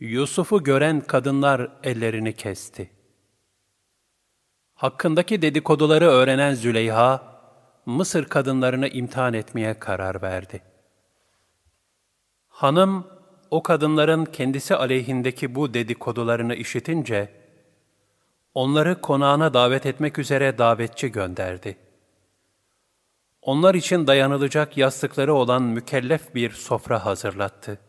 Yusuf'u gören kadınlar ellerini kesti. Hakkındaki dedikoduları öğrenen Züleyha, Mısır kadınlarını imtihan etmeye karar verdi. Hanım, o kadınların kendisi aleyhindeki bu dedikodularını işitince, onları konağına davet etmek üzere davetçi gönderdi. Onlar için dayanılacak yastıkları olan mükellef bir sofra hazırlattı.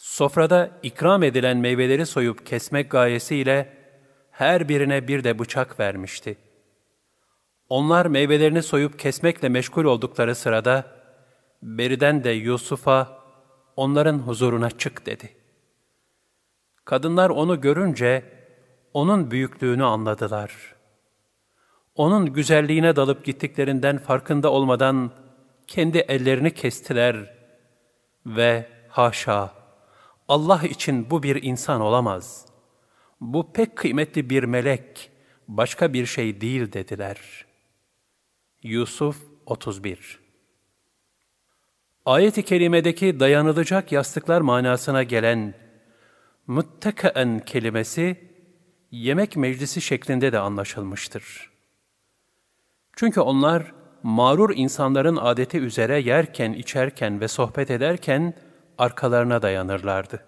Sofrada ikram edilen meyveleri soyup kesmek gayesiyle her birine bir de bıçak vermişti. Onlar meyvelerini soyup kesmekle meşgul oldukları sırada, beriden de Yusuf'a, onların huzuruna çık dedi. Kadınlar onu görünce, onun büyüklüğünü anladılar. Onun güzelliğine dalıp gittiklerinden farkında olmadan, kendi ellerini kestiler ve haşa, Allah için bu bir insan olamaz. Bu pek kıymetli bir melek, başka bir şey değil dediler. Yusuf 31 Ayet-i kerimedeki dayanılacak yastıklar manasına gelen muttekaen kelimesi yemek meclisi şeklinde de anlaşılmıştır. Çünkü onlar mağrur insanların adeti üzere yerken, içerken ve sohbet ederken arkalarına dayanırlardı.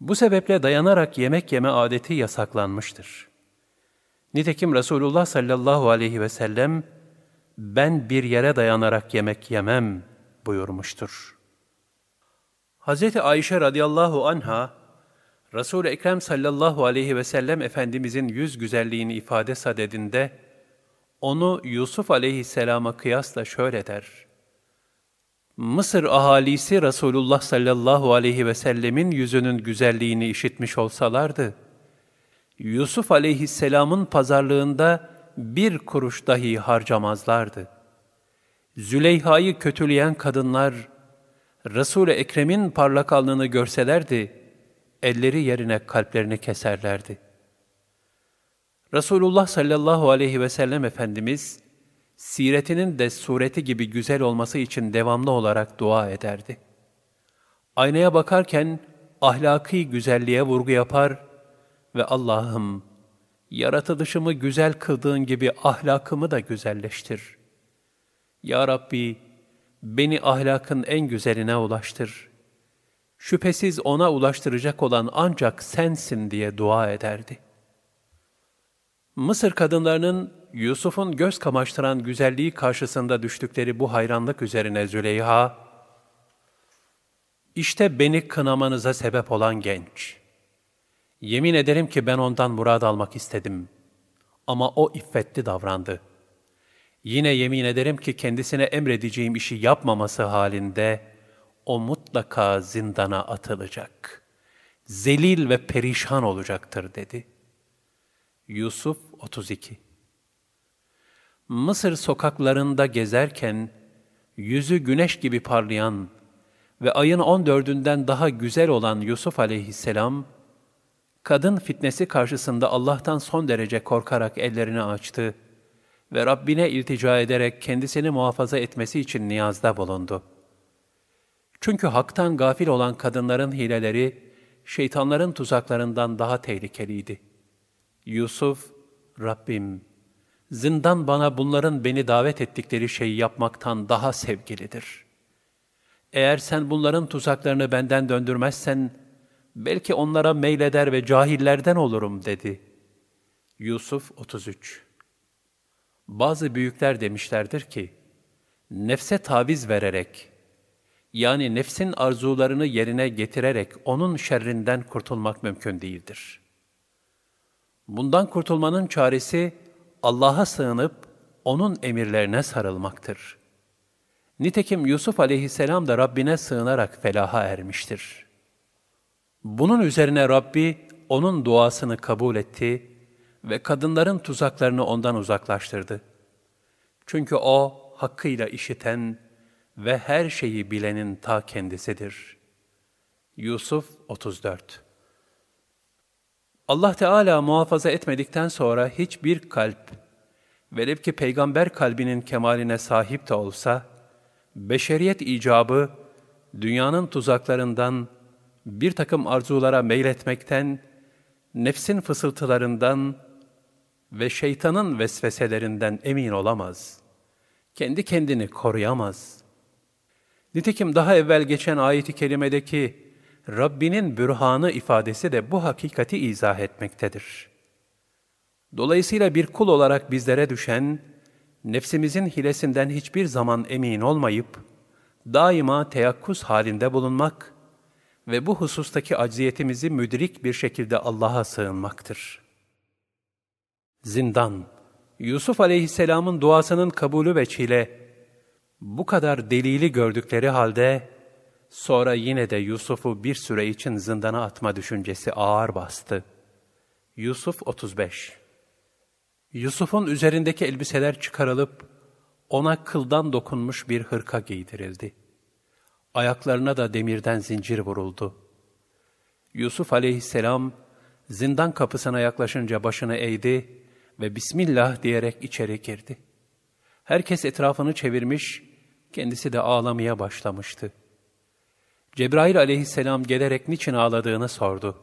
Bu sebeple dayanarak yemek yeme adeti yasaklanmıştır. Nitekim Resulullah sallallahu aleyhi ve sellem, ben bir yere dayanarak yemek yemem buyurmuştur. Hz. Ayşe radıyallahu anha, Resul-i Ekrem sallallahu aleyhi ve sellem Efendimizin yüz güzelliğini ifade sadedinde, onu Yusuf aleyhisselama kıyasla şöyle der. Mısır ahalisi Resulullah sallallahu aleyhi ve sellemin yüzünün güzelliğini işitmiş olsalardı, Yusuf aleyhisselamın pazarlığında bir kuruş dahi harcamazlardı. Züleyha'yı kötüleyen kadınlar, Resul-i Ekrem'in parlak alnını görselerdi, elleri yerine kalplerini keserlerdi. Resulullah sallallahu aleyhi ve sellem Efendimiz, siretinin de sureti gibi güzel olması için devamlı olarak dua ederdi. Aynaya bakarken ahlaki güzelliğe vurgu yapar ve Allah'ım, yaratılışımı güzel kıldığın gibi ahlakımı da güzelleştir. Ya Rabbi, beni ahlakın en güzeline ulaştır. Şüphesiz ona ulaştıracak olan ancak sensin diye dua ederdi. Mısır kadınlarının Yusuf'un göz kamaştıran güzelliği karşısında düştükleri bu hayranlık üzerine Züleyha, işte beni kınamanıza sebep olan genç. Yemin ederim ki ben ondan murad almak istedim. Ama o iffetli davrandı. Yine yemin ederim ki kendisine emredeceğim işi yapmaması halinde o mutlaka zindana atılacak. Zelil ve perişan olacaktır dedi. Yusuf 32 Mısır sokaklarında gezerken yüzü güneş gibi parlayan ve ayın on dördünden daha güzel olan Yusuf aleyhisselam, kadın fitnesi karşısında Allah'tan son derece korkarak ellerini açtı ve Rabbine iltica ederek kendisini muhafaza etmesi için niyazda bulundu. Çünkü haktan gafil olan kadınların hileleri, şeytanların tuzaklarından daha tehlikeliydi. Yusuf, Rabbim, zindan bana bunların beni davet ettikleri şeyi yapmaktan daha sevgilidir. Eğer sen bunların tuzaklarını benden döndürmezsen, belki onlara meyleder ve cahillerden olurum dedi. Yusuf 33 Bazı büyükler demişlerdir ki, nefse taviz vererek, yani nefsin arzularını yerine getirerek onun şerrinden kurtulmak mümkün değildir. Bundan kurtulmanın çaresi, Allah'a sığınıp onun emirlerine sarılmaktır. Nitekim Yusuf aleyhisselam da Rabbine sığınarak felaha ermiştir. Bunun üzerine Rabbi onun duasını kabul etti ve kadınların tuzaklarını ondan uzaklaştırdı. Çünkü o hakkıyla işiten ve her şeyi bilenin ta kendisidir. Yusuf 34 Allah Teala muhafaza etmedikten sonra hiçbir kalp, velev ki peygamber kalbinin kemaline sahip de olsa, beşeriyet icabı, dünyanın tuzaklarından bir takım arzulara meyletmekten, nefsin fısıltılarından ve şeytanın vesveselerinden emin olamaz. Kendi kendini koruyamaz. Nitekim daha evvel geçen ayeti kerimedeki Rabbinin bürhanı ifadesi de bu hakikati izah etmektedir. Dolayısıyla bir kul olarak bizlere düşen, nefsimizin hilesinden hiçbir zaman emin olmayıp, daima teyakkuz halinde bulunmak ve bu husustaki acziyetimizi müdrik bir şekilde Allah'a sığınmaktır. Zindan Yusuf aleyhisselamın duasının kabulü veçile bu kadar delili gördükleri halde sonra yine de Yusuf'u bir süre için zindana atma düşüncesi ağır bastı. Yusuf 35 Yusuf'un üzerindeki elbiseler çıkarılıp ona kıldan dokunmuş bir hırka giydirildi. Ayaklarına da demirden zincir vuruldu. Yusuf aleyhisselam zindan kapısına yaklaşınca başını eğdi ve Bismillah diyerek içeri girdi. Herkes etrafını çevirmiş, kendisi de ağlamaya başlamıştı. Cebrail aleyhisselam gelerek niçin ağladığını sordu.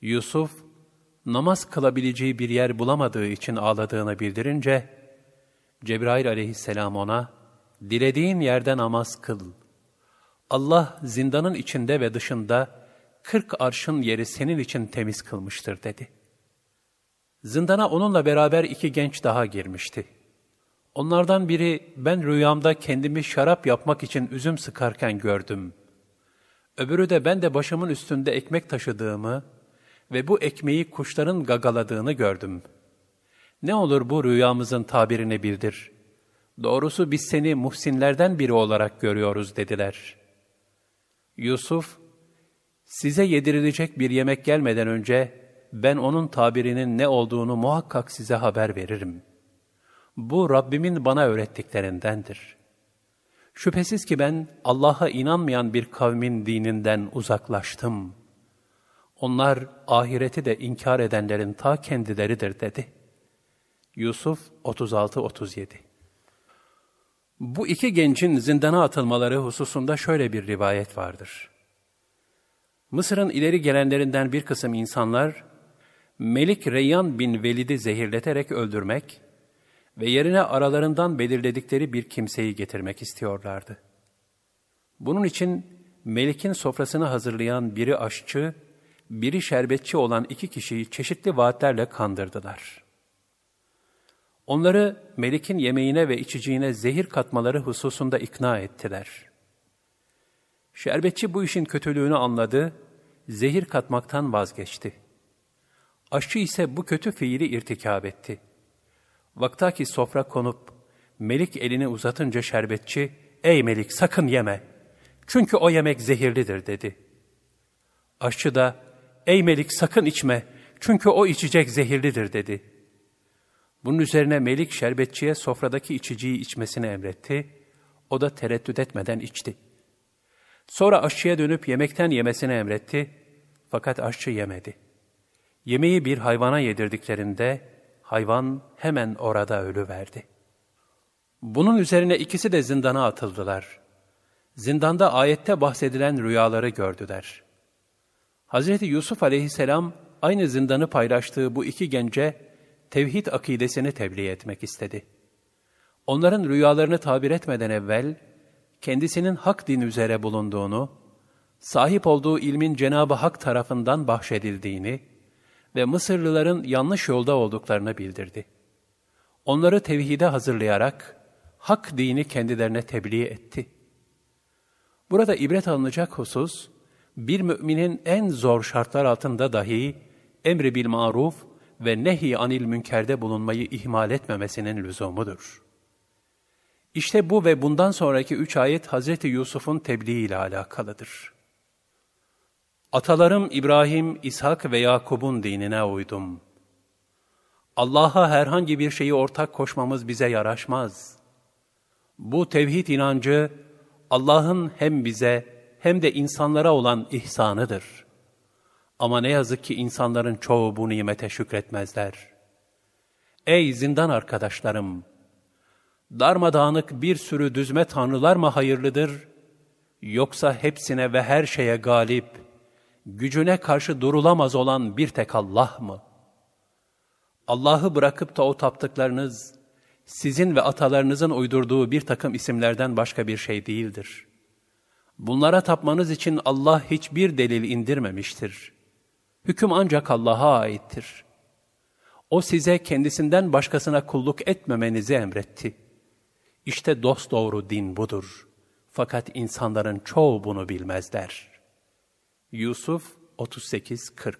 Yusuf, namaz kılabileceği bir yer bulamadığı için ağladığını bildirince, Cebrail aleyhisselam ona, dilediğin yerde namaz kıl. Allah zindanın içinde ve dışında kırk arşın yeri senin için temiz kılmıştır dedi. Zindana onunla beraber iki genç daha girmişti. Onlardan biri ben rüyamda kendimi şarap yapmak için üzüm sıkarken gördüm. Öbürü de ben de başımın üstünde ekmek taşıdığımı ve bu ekmeği kuşların gagaladığını gördüm. Ne olur bu rüyamızın tabirini bildir. Doğrusu biz seni muhsinlerden biri olarak görüyoruz dediler. Yusuf, size yedirilecek bir yemek gelmeden önce ben onun tabirinin ne olduğunu muhakkak size haber veririm. Bu Rabbimin bana öğrettiklerindendir. Şüphesiz ki ben Allah'a inanmayan bir kavmin dininden uzaklaştım. Onlar ahireti de inkar edenlerin ta kendileridir dedi. Yusuf 36-37 Bu iki gencin zindana atılmaları hususunda şöyle bir rivayet vardır. Mısır'ın ileri gelenlerinden bir kısım insanlar, Melik Reyyan bin Velid'i zehirleterek öldürmek ve yerine aralarından belirledikleri bir kimseyi getirmek istiyorlardı. Bunun için Melik'in sofrasını hazırlayan biri aşçı, biri şerbetçi olan iki kişiyi çeşitli vaatlerle kandırdılar. Onları Melik'in yemeğine ve içeceğine zehir katmaları hususunda ikna ettiler. Şerbetçi bu işin kötülüğünü anladı, zehir katmaktan vazgeçti. Aşçı ise bu kötü fiili irtikab etti. Vaktaki sofra konup, Melik elini uzatınca şerbetçi, ''Ey Melik sakın yeme, çünkü o yemek zehirlidir.'' dedi. Aşçı da, ''Ey Melik sakın içme, çünkü o içecek zehirlidir.'' dedi. Bunun üzerine Melik şerbetçiye sofradaki içiciyi içmesini emretti, o da tereddüt etmeden içti. Sonra aşçıya dönüp yemekten yemesini emretti, fakat aşçı yemedi.'' Yemeği bir hayvana yedirdiklerinde hayvan hemen orada ölü verdi. Bunun üzerine ikisi de zindana atıldılar. Zindanda ayette bahsedilen rüyaları gördüler. Hazreti Yusuf aleyhisselam aynı zindanı paylaştığı bu iki gence tevhid akidesini tebliğ etmek istedi. Onların rüyalarını tabir etmeden evvel, kendisinin hak din üzere bulunduğunu, sahip olduğu ilmin Cenab-ı Hak tarafından bahşedildiğini, ve Mısırlıların yanlış yolda olduklarını bildirdi. Onları tevhide hazırlayarak hak dini kendilerine tebliğ etti. Burada ibret alınacak husus, bir müminin en zor şartlar altında dahi emri bil maruf ve nehi anil münkerde bulunmayı ihmal etmemesinin lüzumudur. İşte bu ve bundan sonraki üç ayet Hz. Yusuf'un tebliği ile alakalıdır. Atalarım İbrahim, İshak ve Yakub'un dinine uydum. Allah'a herhangi bir şeyi ortak koşmamız bize yaraşmaz. Bu tevhid inancı Allah'ın hem bize hem de insanlara olan ihsanıdır. Ama ne yazık ki insanların çoğu bu nimete şükretmezler. Ey zindan arkadaşlarım! Darmadağınık bir sürü düzme tanrılar mı hayırlıdır, yoksa hepsine ve her şeye galip, gücüne karşı durulamaz olan bir tek Allah mı? Allah'ı bırakıp da o taptıklarınız, sizin ve atalarınızın uydurduğu bir takım isimlerden başka bir şey değildir. Bunlara tapmanız için Allah hiçbir delil indirmemiştir. Hüküm ancak Allah'a aittir. O size kendisinden başkasına kulluk etmemenizi emretti. İşte dosdoğru din budur. Fakat insanların çoğu bunu bilmezler. Yusuf 38-40